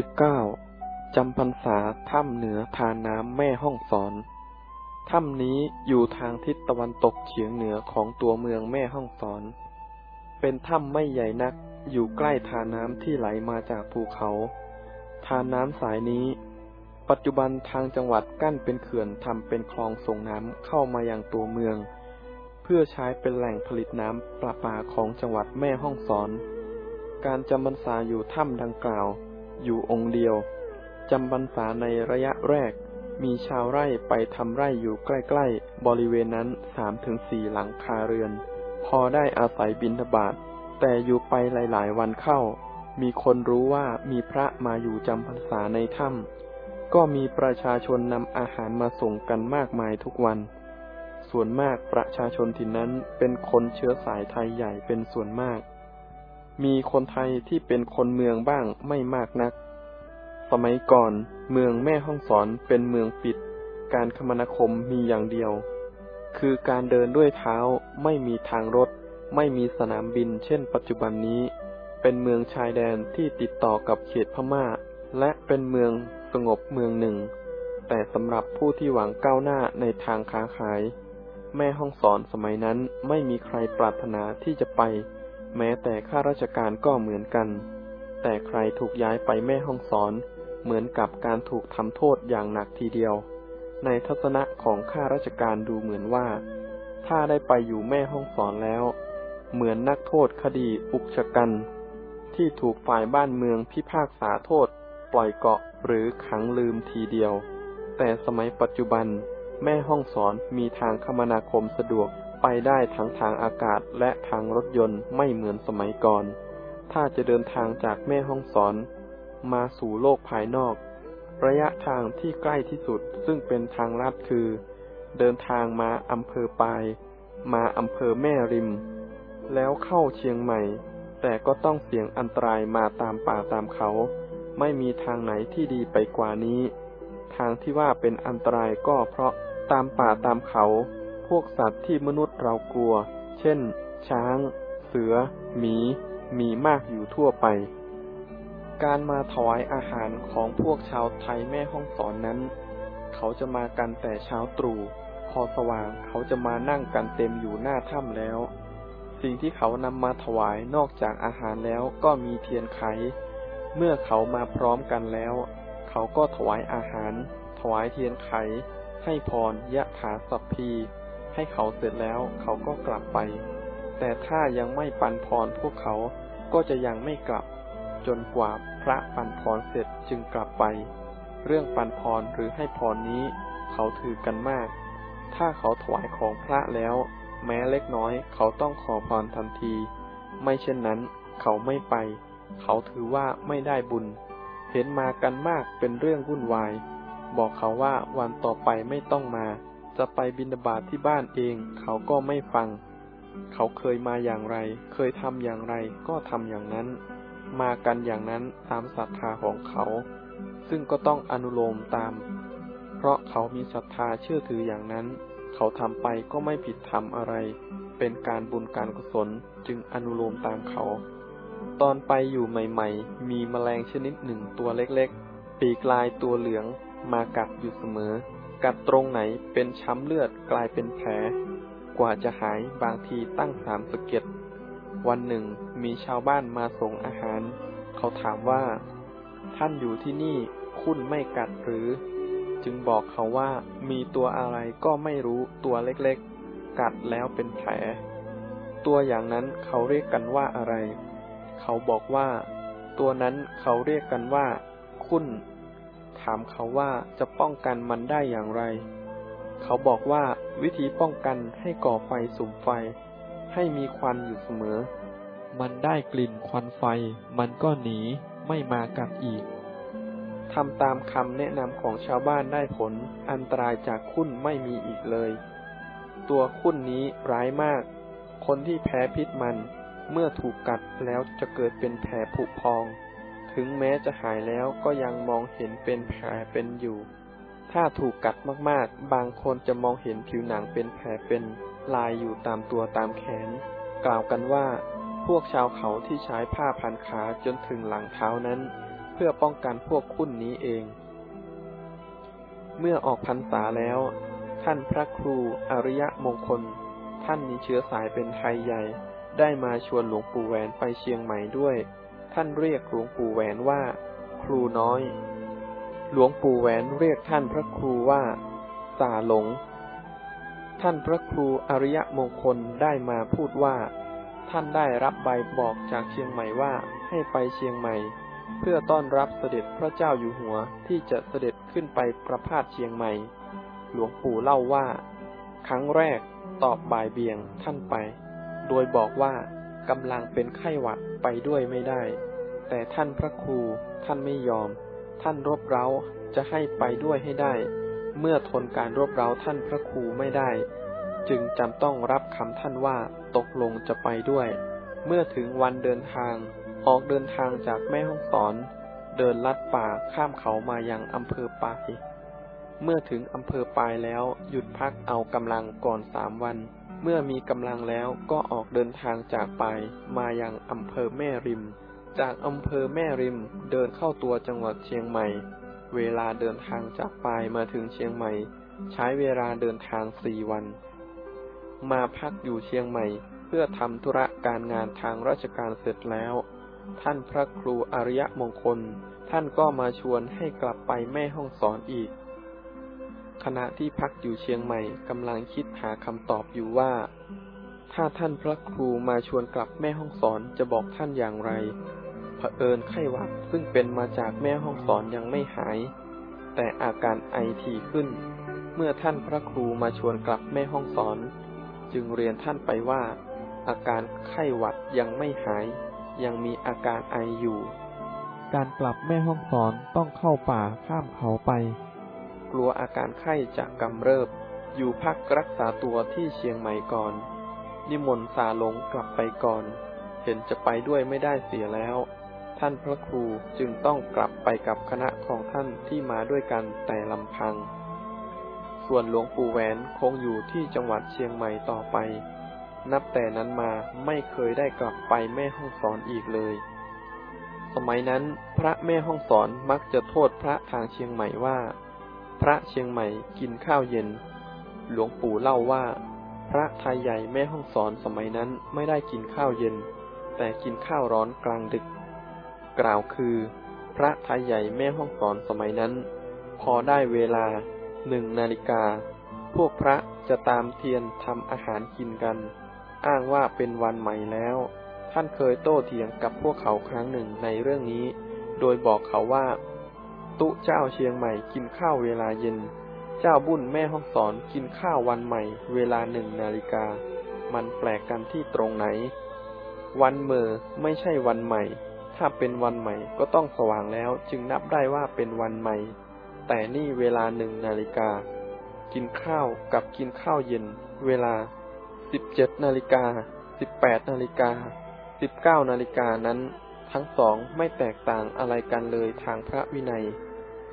สิบเก้าจำพรรษาถ้ำเหนือทานน้ำแม่ห้องสอน ถ้ำนี้อยู่ทางทิศตะวันตกเฉียงเหนือของตัวเมืองแม่ห้องสอน เป็นถ้ำไม่ใหญ่นัก อยู่ใกล้ทานน้ำที่ไหลมาจากภูเขา ทานน้ำสายนี้ ปัจจุบันทางจังหวัดกั้นเป็นเขื่อนทำเป็นคลองส่งน้ำเข้ามายังตัวเมือง เพื่อใช้เป็นแหล่งผลิตน้ำประปาของจังหวัดแม่ห้องสอน การจำพรรษาอยู่ถ้ำดังกล่าว อยู่องค์เดียวจำบรรษาในระยะแรก มีชาวไร่ไปทำไร่อยู่ใกล้ๆ บริเวณนั้นสามถึงสี่หลังคาเรือน พอได้อาศัยบินทบาทแต่อยู่ไปหลายๆ วันเข้า มีคนรู้ว่ามีพระมาอยู่จำพรรษาในถ้ำก็มีประชาชนนำอาหารมาส่งกันมากมายทุกวัน ส่วนมากประชาชนที่นั้นเป็นคนเชื้อสายไทยใหญ่เป็นส่วนมาก มีคนไทยที่เป็นคนเมืองบ้างไม่มากนัก สมัยก่อนเมืองแม่ห้องสอนเป็นเมืองปิด การคมนาคมมีอย่างเดียว คือการเดินด้วยเท้าไม่มีทางรถ ไม่มีสนามบิน เช่น ปัจจุบันนี้ เป็นเมืองชายแดนที่ติดต่อกับเขตพม่า และเป็นเมืองสงบเมืองหนึ่ง แต่สำหรับผู้ที่หวังก้าวหน้าในทางค้าขาย แม่ห้องสอนสมัยนั้นไม่มีใครปรารถนาที่จะไป แม้แต่ข้าราชการก็เหมือนกัน แต่ใครถูกย้ายไปแม่ห้องสอน เหมือนกับการถูกทำโทษอย่างหนักทีเดียว ในทัศนะของข้าราชการดูเหมือนว่า ถ้าได้ไปอยู่แม่ห้องสอนแล้ว เหมือนนักโทษคดีอุกชะกัน ที่ถูกฝ่ายบ้านเมืองพิพากษาโทษ ปล่อยเกาะหรือขังลืมทีเดียว แต่สมัยปัจจุบันแม่ห้องสอนมีทางคมนาคมสะดวก ไปได้ทั้งทางอากาศและทางรถยนต์ไม่เหมือนสมัยก่อน ถ้าจะเดินทางจากแม่ห้องสอน มาสู่โลกภายนอก ระยะทางที่ใกล้ที่สุดซึ่งเป็นทางลาดคือ เดินทางมาอำเภอปาย มาอำเภอแม่ริม แล้วเข้าเชียงใหม่ แต่ก็ต้องเสี่ยงอันตรายมาตามป่าตามเขา ไม่มีทางไหนที่ดีไปกว่านี้ ทางที่ว่าเป็นอันตรายก็เพราะตามป่าตามเขา พวกสัตว์ที่มนุษย์เรากลัว เช่น ช้าง เสือ หมี มีมากอยู่ทั่วไป การมาถวายอาหารของพวกชาวไทยแม่ห้องสอนนั้น เขาจะมากันแต่เช้าตรู่พอสว่างเขาจะมานั่งกันเต็มอยู่หน้าถ้ำแล้ว สิ่งที่เขานำมาถวายนอกจากอาหารแล้วก็มีเทียนไข เมื่อเขามาพร้อมกันแล้ว เขาก็ถวายอาหาร ถวายเทียนไข ให้พรยะถาสัพพี ให้เขาเสร็จแล้วเขาก็กลับไป แต่ถ้ายังไม่ปันพรพวกเขาก็จะยังไม่กลับ จนกว่าพระปันพรเสร็จจึงกลับไป เรื่องปันพรหรือให้พรนี้ เขาถือกันมาก ถ้าเขาถวายของพระแล้ว แม้เล็กน้อย เขาต้องขอพรทันที ไม่เช่นนั้น เขาไม่ไป เขาถือว่าไม่ได้บุญ เห็นมากันมากเป็นเรื่องวุ่นวาย บอกเขาว่าวันต่อไปไม่ต้องมา จะไปบินาบาตทที่บ้านเอง เขาก็ไม่ฟัง เขาเคยมาอย่างไร เคยทำอย่างไรก็ทำอย่างนั้น มากันอย่างนั้นตามศรัทธาของเขา ซึ่งก็ต้องอนุโลมตาม เพราะเขามีศรัทธาเชื่อถืออย่างนั้น เขาทำไปก็ไม่ผิดทำอะไร เป็นการบุญการกุศลจึงอนุโลมตามเขา ตอนไปอยู่ใหม่ ๆ มีแมลงชนิดหนึ่งตัวเล็กๆ ปีกลายตัวเหลืองมากัดอยู่เสมอ กัดตรงไหนเป็นช้ำเลือดกลายเป็นแผล กว่าจะหายบางทีตั้งสามสเก็ดวันหนึ่งมีชาวบ้านมาส่งอาหาร เขาถามว่า ท่านอยู่ที่นี่คุณไม่กัดหรือ จึงบอกเขาว่ามีตัวอะไรก็ไม่รู้ตัวเล็กๆ กัดแล้วเป็นแผล ตัวอย่างนั้นเขาเรียกกันว่าอะไร เขาบอกว่า ตัวนั้นเขาเรียกกันว่า คุณ ถามเขาว่าจะป้องกันมันได้อย่างไร เขาบอกว่าวิธีป้องกันให้ก่อไฟสุมไฟ ให้มีควันอยู่เสมอ มันได้กลิ่นควันไฟ มันก็หนีไม่มากัดอีกทำตามคำแนะนำของชาวบ้านได้ผล อันตรายจากคุ้นไม่มีอีกเลย ตัวคุ้นนี้ร้ายมาก คนที่แพ้พิษมัน เมื่อถูกกัดแล้วจะเกิดเป็นแผลผุพอง ถึงแม้จะหายแล้วก็ยังมองเห็นเป็นแผลเป็นอยู่ ถ้าถูกกัดมากๆ บางคนจะมองเห็นผิวหนังเป็นแผลเป็นลายอยู่ตามตัวตามแขน กล่าวกันว่า พวกชาวเขาที่ใช้ผ้าพันขาจนถึงหลังเท้านั้น เพื่อป้องกันพวกคุณนี้เอง เมื่อออกพรรษาแล้ว ท่านพระครูอริยมงคล ท่านมีเชื้อสายเป็นไทยใหญ่ ได้มาชวนหลวงปู่แหวนไปเชียงใหม่ด้วย ท่านเรียกหลวงปู่แหวนว่า ครูน้อย หลวงปู่แหวนเรียกท่านพระครูว่า สาหลง ท่านพระครูอริยมงคลได้มาพูดว่า ท่านได้รับใบบอกจากเชียงใหม่ว่าให้ไปเชียงใหม่ เพื่อต้อนรับเสด็จพระเจ้าอยู่หัวที่จะเสด็จขึ้นไปประพาสเชียงใหม่ หลวงปู่เล่าว่า ครั้งแรกตอบบ่ายเบี่ยงท่านไป โดยบอกว่ากำลังเป็นไข้หวัดไปด้วยไม่ได้ แต่ท่านพระครูท่านไม่ยอม ท่านรบเร้าจะให้ไปด้วยให้ได้ เมื่อทนการรบเร้าท่านพระครูไม่ได้ จึงจำต้องรับคำท่านว่าตกลงจะไปด้วย เมื่อถึงวันเดินทาง ออกเดินทางจากแม่ห้องสอน เดินลัดป่าข้ามเขามายังอำเภอปาย เมื่อถึงอำเภอปายแล้วหยุดพักเอากำลังก่อนสามวันเมื่อมีกำลังแล้วก็ออกเดินทางจากปายมายังอำเภอแม่ริม จากอำเภอแม่ริมเดินเข้าตัวจังหวัดเชียงใหม่ เวลาเดินทางจากปายมาถึงเชียงใหม่ ใช้เวลาเดินทางสี่วัน มาพักอยู่เชียงใหม่ เพื่อทำธุระการงานทางราชการเสร็จแล้ว ท่านพระครูอริยมงคล ท่านก็มาชวนให้กลับไปแม่ห้องสอนอีก ขณะที่พักอยู่เชียงใหม่กำลังคิดหาคำตอบอยู่ว่าถ้าท่านพระครูมาชวนกลับแม่ห้องสอนจะบอกท่านอย่างไร เผอิญไข้หวัดซึ่งเป็นมาจากแม่ห้องสอนยังไม่หาย แต่อาการไอทีขึ้น เมื่อท่านพระครูมาชวนกลับแม่ห้องสอน จึงเรียนท่านไปว่า อาการไข้หวัดยังไม่หาย ยังมีอาการไออยู่ การกลับแม่ห้องสอนต้องเข้าป่าข้ามเขาไป กลัวอาการไข้จะกำเริบ อยู่พักรักษาตัวที่เชียงใหม่ก่อน นิมนต์สาหลงกลับไปก่อนเห็นจะไปด้วยไม่ได้เสียแล้ว ท่านพระครูจึงต้องกลับไปกับคณะของท่านที่มาด้วยกันแต่ลำพัง ส่วนหลวงปู่แหวนคงอยู่ที่จังหวัดเชียงใหม่ต่อไป นับแต่นั้นมาไม่เคยได้กลับไปแม่ห้องสอนอีกเลย สมัยนั้นพระแม่ห้องสอนมักจะโทษพระทางเชียงใหม่ว่า พระเชียงใหม่กินข้าวเย็น หลวงปู่เล่าว่า พระไทยใหญ่แม่ห้องสอนสมัยนั้นไม่ได้กินข้าวเย็น แต่กินข้าวร้อนกลางดึก กล่าวคือ พระไทยใหญ่แม่ห้องสอนสมัยนั้น พอได้เวลาหนึ่งนาฬิกา พวกพระจะตามเทียนทำอาหารกินกัน อ้างว่าเป็นวันใหม่แล้ว ท่านเคยโต้เถียงกับพวกเขาครั้งหนึ่งในเรื่องนี้ โดยบอกเขาว่า ตุเจ้าเชียงใหม่กินข้าวเวลาเย็น เจ้าบุญแม่ห้องสอนกินข้าววันใหม่ เวลาหนึ่งนาฬิกา มันแปลกกันที่ตรงไหน วันเมอไม่ใช่วันใหม่ ถ้าเป็นวันใหม่ก็ต้องสว่างแล้วจึงนับได้ว่าเป็นวันใหม่ แต่นี่เวลาหนึ่งนาฬิกา กินข้าวกับกินข้าวเย็น เวลาสิบเจ็ดนาฬิกาสิบแปดนาฬิกาสิบเก้านาฬิกานั้น ทั้งสองไม่แตกต่างอะไรกันเลยทางพระวินัย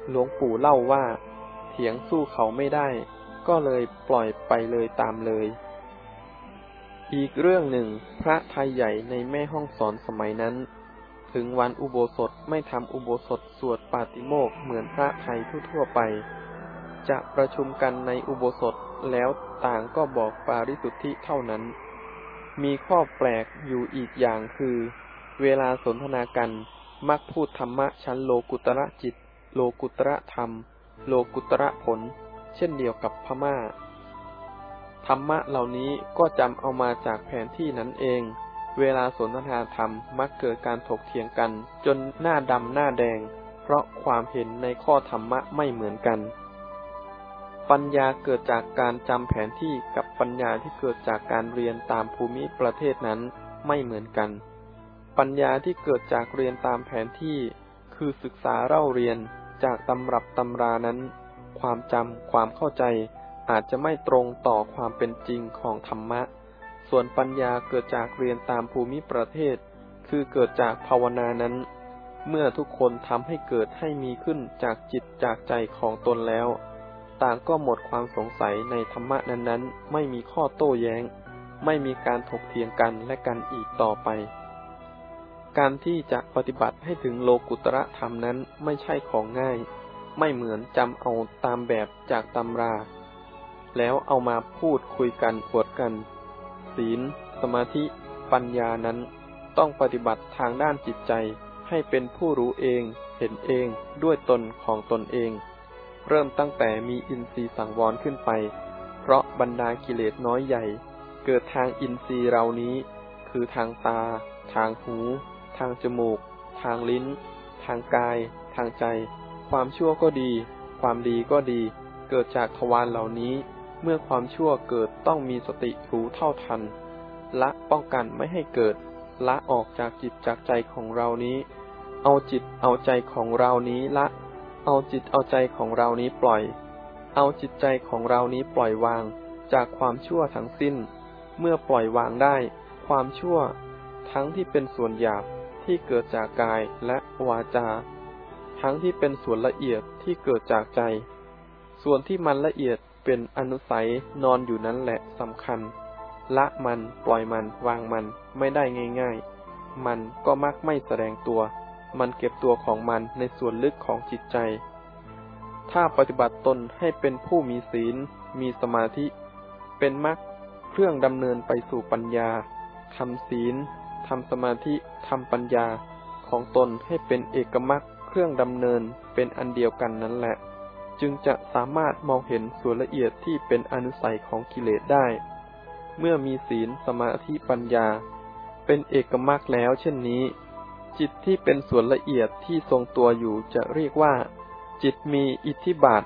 หลวงปู่เล่าว่า เถียงสู้เขาไม่ได้ ก็เลยปล่อยไปเลยตามเลย อีกเรื่องหนึ่งพระไทยใหญ่ในแม่ห้องสอนสมัยนั้น ถึงวันอุโบสถไม่ทำอุโบสถสวดปาติโมกข์เหมือนพระไทยทั่วๆไป จะประชุมกันในอุโบสถแล้วต่างก็บอกปาริสุทธิเท่านั้น มีข้อแปลกอยู่อีกอย่างคือ เวลาสนทนากันมักพูดธรรมะชั้นโลกุตระจิต โลกุตระธรรม โลกุตระผล เช่นเดียวกับพม่า ธรรมะเหล่านี้ก็จำเอามาจากแผนที่นั้นเอง เวลาสนทนาธรรมมักเกิดการถกเถียงกัน จนหน้าดำหน้าแดง เพราะความเห็นในข้อธรรมะไม่เหมือนกัน ปัญญาเกิดจากการจำแผนที่กับปัญญาที่เกิดจากการเรียนตามภูมิประเทศนั้นไม่เหมือนกัน ปัญญาที่เกิดจากเรียนตามแผนที่ คือศึกษาเล่าเรียนจากตำรับตำรานั้น ความจำความเข้าใจอาจจะไม่ตรงต่อความเป็นจริงของธรรมะ ส่วนปัญญาเกิดจากเรียนตามภูมิประเทศ คือเกิดจากภาวนานั้น เมื่อทุกคนทำให้เกิดให้มีขึ้นจากจิตจากใจของตนแล้ว ต่างก็หมดความสงสัยในธรรมะนั้นๆ ไม่มีข้อโต้แย้ง ไม่มีการถกเถียงกันและกันอีกต่อไป การที่จะปฏิบัติให้ถึงโลกุตระธรรมนั้นไม่ใช่ของง่าย ไม่เหมือนจำเอาตามแบบจากตำรา แล้วเอามาพูดคุยกันอวดกัน ศีล สมาธิ ปัญญานั้น ต้องปฏิบัติทางด้านจิตใจ ให้เป็นผู้รู้เอง เห็นเองด้วยตนของตนเอง เริ่มตั้งแต่มีอินทรีย์สังวรขึ้นไป เพราะบรรดากิเลสน้อยใหญ่ เกิดทางอินทรีย์เรานี้ คือทางตา ทางหู ทางจมูก ทางลิ้น ทางกาย ทางใจ ความชั่วก็ดี ความดีก็ดี เกิดจากทวารเหล่านี้ เมื่อความชั่วเกิดต้องมีสติรู้เท่าทัน ละป้องกันไม่ให้เกิด ละออกจากจิตจากใจของเรานี้ เอาจิตเอาใจของเรานี้ละ เอาจิตเอาใจของเรานี้ปล่อย เอาจิตใจของเรานี้ปล่อยวาง จากความชั่วทั้งสิ้น เมื่อปล่อยวางได้ ความชั่ว ทั้งที่เป็นส่วนหยาบที่เกิดจากกายและวาจา ทั้งที่เป็นส่วนละเอียดที่เกิดจากใจ ส่วนที่มันละเอียด เป็นอนุสัยนอนอยู่นั้นแหละสำคัญ ละมันปล่อยมันวางมันไม่ได้ง่ายๆ มันก็มักไม่แสดงตัว มันเก็บตัวของมันในส่วนลึกของจิตใจ ถ้าปฏิบัติตนให้เป็นผู้มีศีล มีสมาธิ เป็นมรรคเครื่องดำเนินไปสู่ปัญญาทำศีลทำสมาธิทำปัญญาของตนให้เป็นเอกมรรคเครื่องดำเนินเป็นอันเดียวกันนั่นแหละ จึงจะสามารถมองเห็นส่วนละเอียดที่เป็นอนุสัยของกิเลสได้ เมื่อมีศีลสมาธิปัญญา เป็นเอกมรรคแล้วเช่นนี้ จิตที่เป็นส่วนละเอียดที่ทรงตัวอยู่จะเรียกว่า จิตมีอิทธิบาท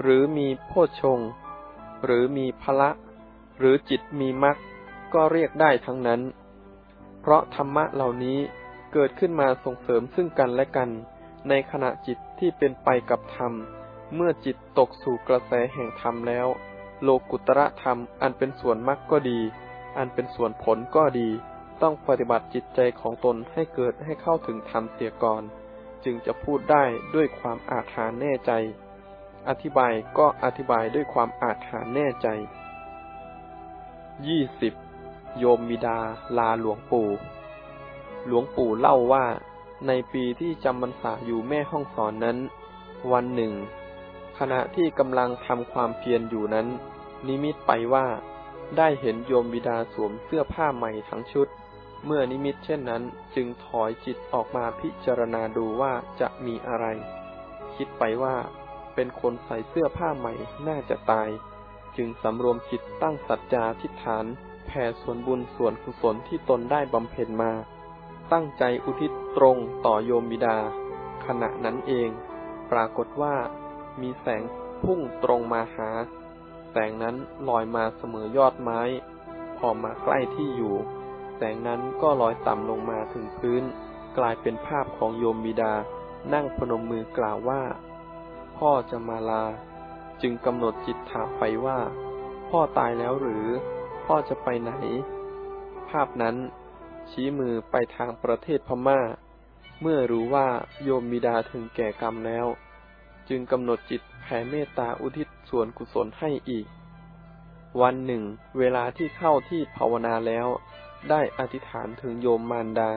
หรือมีโพชงหรือมีพละ หรือจิตมีมรรคก็เรียกได้ทั้งนั้น เพราะธรรมะเหล่านี้เกิดขึ้นมาส่งเสริมซึ่งกันและกัน ในขณะจิตที่เป็นไปกับธรรม เมื่อจิตตกสู่กระแสแห่งธรรมแล้ว โลกุตระธรรมอันเป็นส่วนมรรคก็ดี อันเป็นส่วนผลก็ดี ต้องปฏิบัติจิตใจของตนให้เกิดให้เข้าถึงธรรมเสียก่อน จึงจะพูดได้ด้วยความอาถรรพ์แน่ใจ อธิบายก็อธิบายด้วยความอาถรรพ์แน่ใจยี่สิบโยมมิดาลาหลวงปู่ หลวงปู่เล่าว่า ในปีที่จำพรรษาอยู่แม่ห้องสอนนั้น วันหนึ่ง ขณะที่กำลังทำความเพียรอยู่นั้น นิมิตไปว่า ได้เห็นโยมบิดาสวมเสื้อผ้าใหม่ทั้งชุด เมื่อนิมิตเช่นนั้นจึงถอยจิตออกมาพิจารณาดูว่าจะมีอะไร คิดไปว่า เป็นคนใส่เสื้อผ้าใหม่น่าจะตาย จึงสำรวมจิตตั้งสัจจาทิฏฐานแผ่ส่วนบุญส่วนกุศลที่ตนได้บำเพ็ญมา ตั้งใจอุทิศตรงต่อโยมบิดา ขณะนั้นเอง ปรากฏว่า มีแสงพุ่งตรงมาหา แสงนั้นลอยมาเสมอยอดไม้ พอมาใกล้ที่อยู่ แสงนั้นก็ลอยต่ำลงมาถึงพื้น กลายเป็นภาพของโยมบิดา นั่งพนมมือกล่าวว่า พ่อจะมาลา จึงกำหนดจิตถามไปว่า พ่อตายแล้วหรือ พ่อจะไปไหน ภาพนั้น ชี้มือไปทางประเทศพม่า เมื่อรู้ว่าโยมบิดาถึงแก่กรรมแล้ว จึงกำหนดจิตแผ่เมตตาอุทิศส่วนกุศลให้อีก วันหนึ่ง เวลาที่เข้าที่ภาวนาแล้ว ได้อธิษฐานถึงโยมมารดา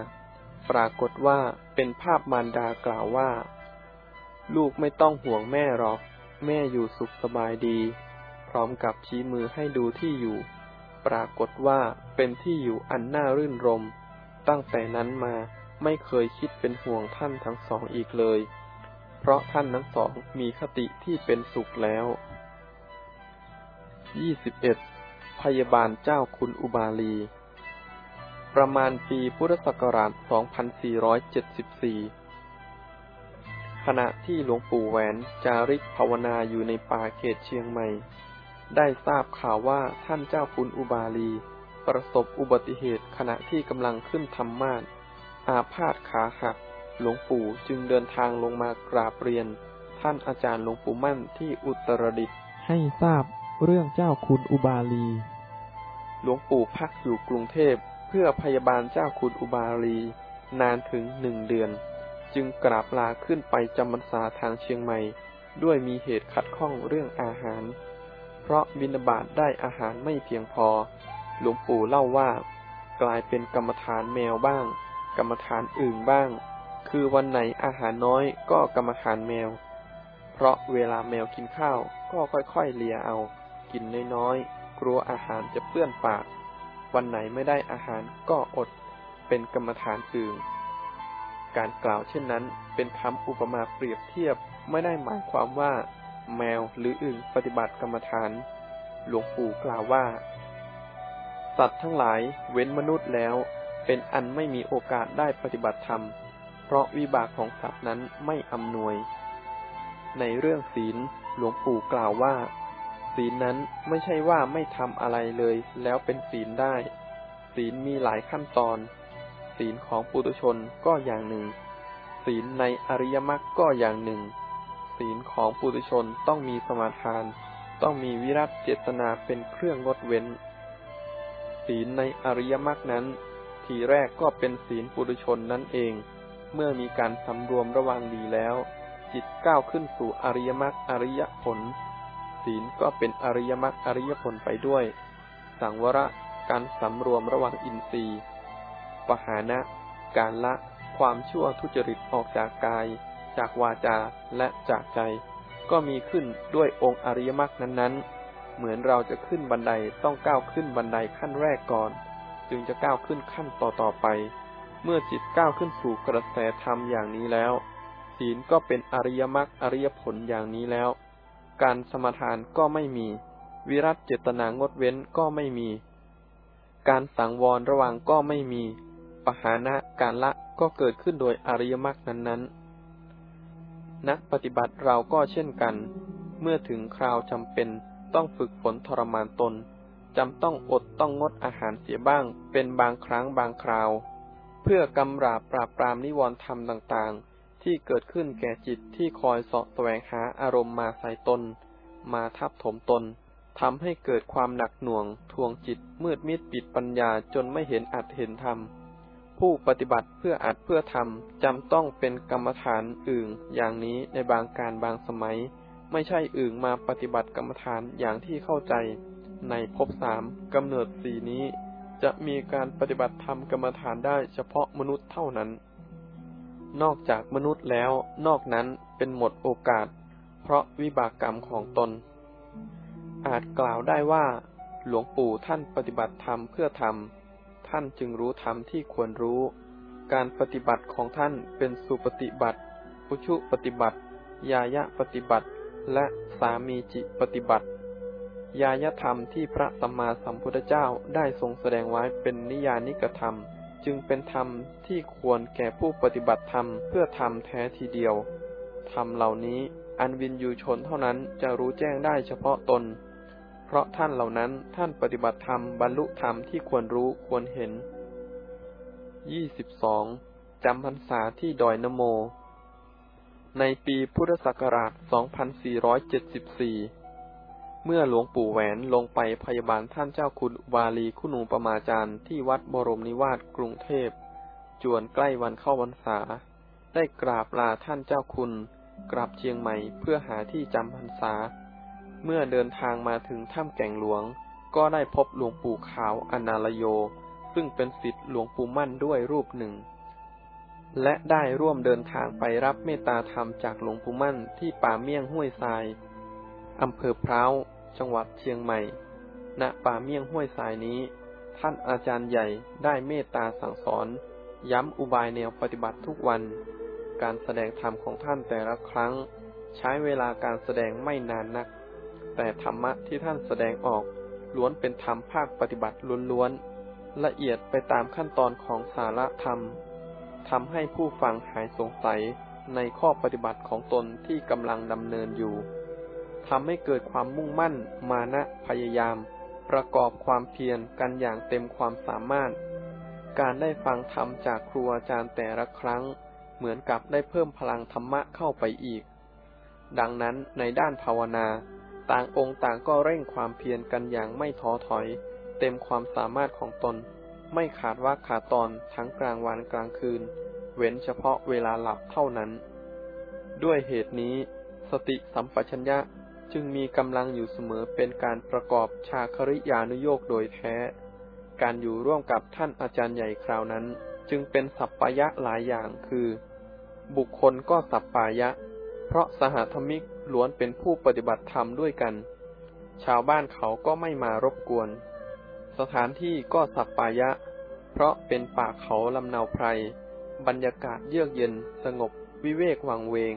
ปรากฏว่าเป็นภาพมารดากล่าวว่า ลูกไม่ต้องห่วงแม่หรอก แม่อยู่สุขสบายดี พร้อมกับชี้มือให้ดูที่อยู่ ปรากฏว่าเป็นที่อยู่อันน่ารื่นรม ตั้งแต่นั้นมาไม่เคยคิดเป็นห่วงท่านทั้งสองอีกเลย เพราะท่านทั้งสองมีคติที่เป็นสุขแล้วยี่สิบเอ็ดพยาบาลเจ้าคุณอุบาลี ประมาณปีพุทธศักราช 2474 ขณะที่หลวงปู่แหวนจาริกภาวนาอยู่ในป่าเขตเชียงใหม่ ได้ทราบข่าวว่าท่านเจ้าคุณอุบาลี ประสบอุบัติเหตุขณะที่กำลังขึ้นธรรมาสอาพาธขาหัก หลวงปู่จึงเดินทางลงมากราบเรียน ท่านอาจารย์หลวงปู่มั่นที่อุตรดิตถ์ให้ทราบเรื่องเจ้าคุณอุบาลี หลวงปู่พักอยู่กรุงเทพเพื่อพยาบาลเจ้าคุณอุบาลี นานถึงหนึ่งเดือน จึงกราบลาขึ้นไปจำพรรษาทางเชียงใหม่ ด้วยมีเหตุขัดข้องเรื่องอาหาร เพราะบินาบาตได้อาหารไม่เพียงพอ หลวงปู่เล่าว่า กลายเป็นกรรมฐานแมวบ้าง กรรมฐานอื่นบ้าง คือวันไหนอาหารน้อยก็กรรมฐานแมว เพราะเวลาแมวกินข้าวก็ค่อยๆเลียเอา กินน้อยๆ กลัวอาหารจะเปื้อนปาก วันไหนไม่ได้อาหารก็อด เป็นกรรมฐานอื่น การกล่าวเช่นนั้น เป็นคำอุปมาเปรียบเทียบไม่ได้หมายความว่า แมวหรืออื่นปฏิบัติกรรมฐาน หลวงปู่กล่าวว่า สัตว์ทั้งหลายเว้นมนุษย์แล้ว เป็นอันไม่มีโอกาสได้ปฏิบัติธรรม เพราะวิบากของสัตว์นั้นไม่อำนวย ในเรื่องศีลหลวงปู่กล่าวว่า ศีลนั้นไม่ใช่ว่าไม่ทำอะไรเลย แล้วเป็นศีลได้ ศีลมีหลายขั้นตอน ศีลของปุถุชนก็อย่างหนึ่ง ศีลในอริยมรรคก็อย่างหนึ่ง ศีลของปุถุชนต้องมีสมาทาน ต้องมีวิรัตเจตนาเป็นเครื่องงดเว้น ศีลในอริยมรรคนั้น ทีแรกก็เป็นศีลปุถุชนนั่นเอง เมื่อมีการสำรวมระวังดีแล้ว จิตก้าวขึ้นสู่อริยมรรคอริยผล ศีลก็เป็นอริยมรรคอริยผลไปด้วย สังวระการสำรวมระวังอินทรีย์ปหานะ การละความชั่วทุจริตออกจากกาย จากวาจาและจากใจ ก็มีขึ้นด้วยองค์อริยมรรคนั้นๆ เหมือนเราจะขึ้นบันไดต้องก้าวขึ้นบันไดขั้นแรกก่อน จึงจะก้าวขึ้นขั้นต่อๆไป เมื่อจิตก้าวขึ้นสู่กระแสธรรมอย่างนี้แล้ว ศีลก็เป็นอริยมรรคอริยผลอย่างนี้แล้ว การสมทานก็ไม่มี วิรัตเจตนางดเว้นก็ไม่มี การสังวรระวังก็ไม่มี ปหานะการละก็เกิดขึ้นโดยอริยมรรคนั้นๆ นักปฏิบัติเราก็เช่นกัน เมื่อถึงคราวจำเป็นต้องฝึกฝนทรมานตนจำต้องอดต้องงดอาหารเสียบ้าง เป็นบางครั้งบางคราว เพื่อกำราบปราบปรามนิวรณ์ธรรมต่างๆ ที่เกิดขึ้นแก่จิตที่คอยเสาะแสวงหาอารมณ์มาใส่ตน มาทับถมตนทำให้เกิดความหนักหน่วง ทวงจิตมืดมิดปิดปัญญาจนไม่เห็นอัดเห็นธรรม ผู้ปฏิบัติเพื่ออัดเพื่อทำจำต้องเป็นกรรมฐานอื่นอย่างนี้ในบางการบางสมัย ไม่ใช่อื่นมาปฏิบัติกรรมฐานอย่างที่เข้าใจ ในภพสามกำเนิดสี่นี้ จะมีการปฏิบัติธรรมกรรมฐานได้เฉพาะมนุษย์เท่านั้น นอกจากมนุษย์แล้ว นอกนั้นเป็นหมดโอกาส เพราะวิบากกรรมของตน อาจกล่าวได้ว่า หลวงปู่ท่านปฏิบัติธรรมเพื่อธรรม ท่านจึงรู้ธรรมที่ควรรู้ การปฏิบัติของท่านเป็นสุปฏิบัติ อุชุปฏิบัติ ยายะปฏิบัติ และสามีจิปฏิบัติ ยายธรรมที่พระสัมมาสัมพุทธเจ้าได้ทรงแสดงไว้เป็นนิยานิกธรรม จึงเป็นธรรมที่ควรแก่ผู้ปฏิบัติธรรมเพื่อธรรมแท้ทีเดียว ธรรมเหล่านี้อันวินยูชนเท่านั้นจะรู้แจ้งได้เฉพาะตน เพราะท่านเหล่านั้นท่านปฏิบัติธรรมบรรลุธรรมที่ควรรู้ควรเห็นยี่สิบสองจำพรรษาที่ดอยนโม ในปีพุทธศักราช 2474 เมื่อหลวงปู่แหวนลงไปพยาบาลท่านเจ้าคุณวาลีคุณูปมาจารย์ที่วัดบรมนิวาสกรุงเทพ จวนใกล้วันเข้าวันษา ได้กราบลาท่านเจ้าคุณ กลับเชียงใหม่เพื่อหาที่จำพรรษา เมื่อเดินทางมาถึงถ้ำแก่งหลวง ก็ได้พบหลวงปู่ขาวอนาลโย ซึ่งเป็นศิษย์หลวงปู่มั่นด้วยรูปหนึ่ง และได้ร่วมเดินทางไปรับเมตตาธรรมจากหลวงปู่มั่นที่ป่าเมี่ยงห้วยทรายอำเภอพร้าว จังหวัดเชียงใหม่ ณ ป่าเมี่ยงห้วยทรายนี้ ท่านอาจารย์ใหญ่ได้เมตตาสั่งสอน ย้ำอุบายแนวปฏิบัติทุกวัน การแสดงธรรมของท่านแต่ละครั้ง ใช้เวลาการแสดงไม่นานนัก แต่ธรรมะที่ท่านแสดงออกล้วนเป็นธรรมภาคปฏิบัติล้วนๆ ละเอียดไปตามขั้นตอนของสาระธรรม ทำให้ผู้ฟังหายสงสัยในข้อปฏิบัติของตนที่กำลังดำเนินอยู่ ทำให้เกิดความมุ่งมั่น มานะพยายาม ประกอบความเพียรกันอย่างเต็มความสามารถ การได้ฟังธรรมจากครูอาจารย์แต่ละครั้ง เหมือนกับได้เพิ่มพลังธรรมะเข้าไปอีก ดังนั้นในด้านภาวนา ต่างองค์ต่างก็เร่งความเพียรกันอย่างไม่ท้อถอย เต็มความสามารถของตน ไม่ขาดว่าขาดตอนทั้งกลางวันกลางคืน เว้นเฉพาะเวลาหลับเท่านั้น ด้วยเหตุนี้ สติสัมปชัญญะ จึงมีกำลังอยู่เสมอเป็นการประกอบชาคริยานุโยกโดยแท้ การอยู่ร่วมกับท่านอาจารย์ใหญ่คราวนั้น จึงเป็นสัปปายะหลายอย่างคือ บุคคลก็สัปปายะ เพราะสหธรรมิกล้วนเป็นผู้ปฏิบัติธรรมด้วยกัน ชาวบ้านเขาก็ไม่มารบกวน สถานที่ก็สัปปายะ เพราะเป็นป่าเขาลำนาวไพร บรรยากาศเยือกเย็นสงบวิเวกวังเวง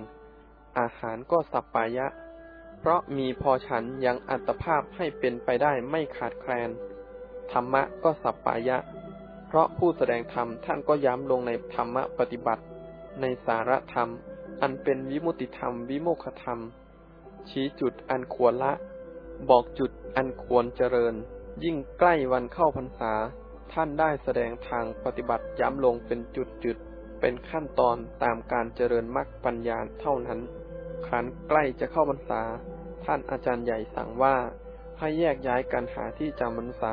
อาหารก็สัปปายะ เพราะมีพอฉันยังอัตภาพให้เป็นไปได้ไม่ขาดแคลน ธรรมะก็สัปปายะ เพราะผู้แสดงธรรมท่านก็ย้ำลงในธรรมะปฏิบัติ ในสารธรรม อันเป็นวิมุติธรรมวิโมคธรรม ชี้จุดอันควรละ บอกจุดอันควรเจริญ ยิ่งใกล้วันเข้าพรรษา ท่านได้แสดงทางปฏิบัติย้ำลงเป็นจุดจุดเป็นขั้นตอนตามการเจริญมรรคปัญญาเท่านั้น ครั้นใกล้จะเข้าพรรษา ท่านอาจารย์ใหญ่สั่งว่าให้แยกย้ายกันหาที่จำพรรษา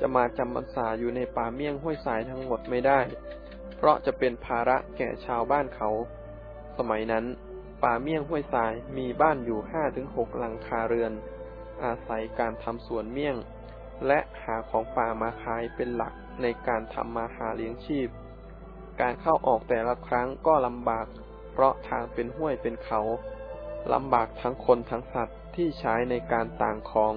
จะมาจำพรรษาอยู่ในป่าเมี่ยงห้วยสายทั้งหมดไม่ได้ เพราะจะเป็นภาระแก่ชาวบ้านเขา สมัยนั้น ป่าเมี่ยงห้วยสายมีบ้านอยู่ห้าถึงหกหลังคาเรือน อาศัยการทำสวนเมี่ยง และหาของป่ามาขายเป็นหลักในการทำมาหาเลี้ยงชีพ การเข้าออกแต่ละครั้งก็ลำบาก เพราะทางเป็นห้วยเป็นเขา ลำบากทั้งคนทั้งสัตว์ที่ใช้ในการต่างของ